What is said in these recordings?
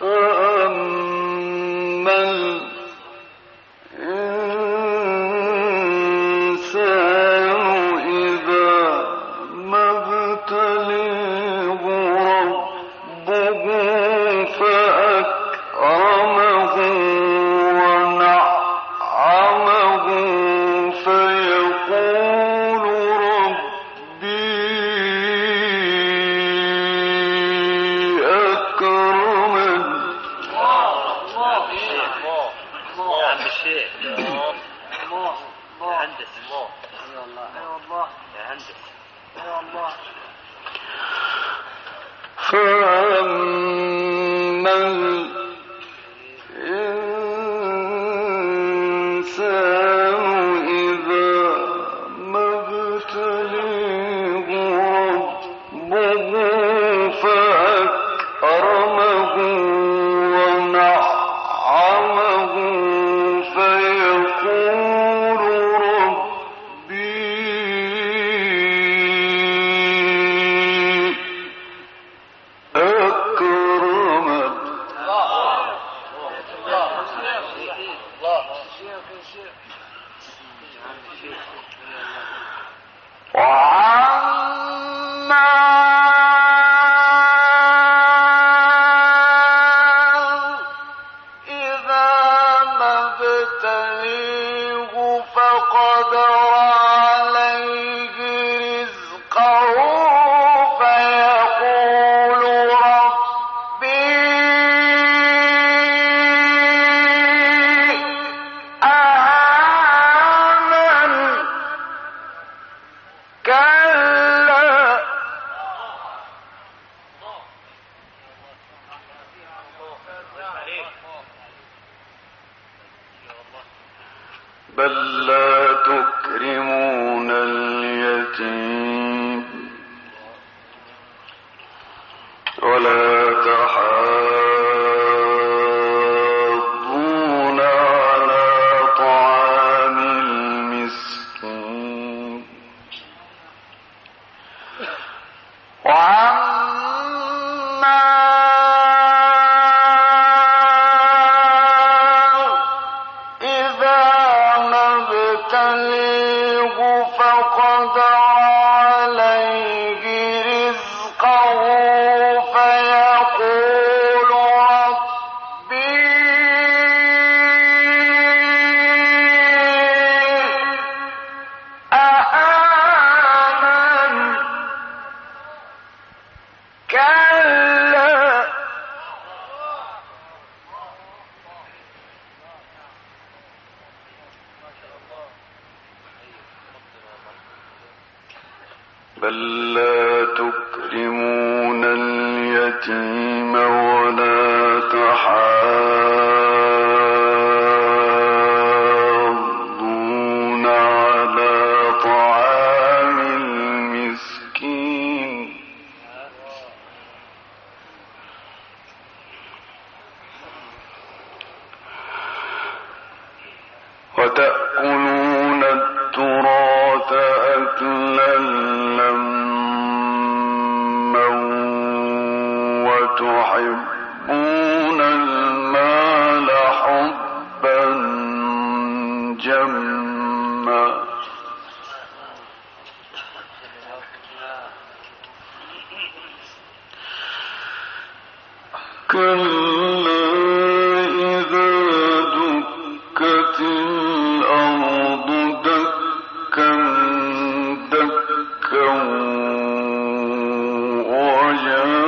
Uh-uh. مَنْ بل لا تكرمون اليتيم. تليه فقد بل لا تكرمون اليتيم ولا تحاضون على طعام المسكين. وتأكلون تحبون المال حبا جما. كلا إذا دكت الأرض دكا دكا وجاء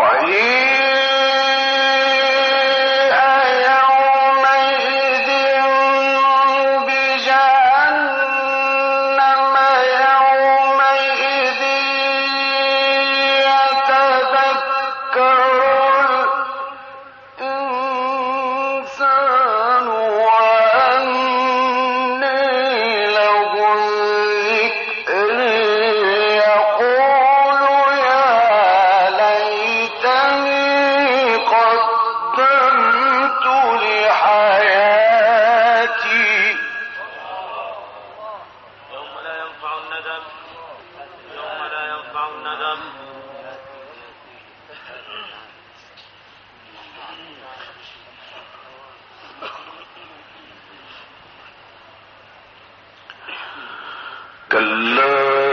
وجيء كلا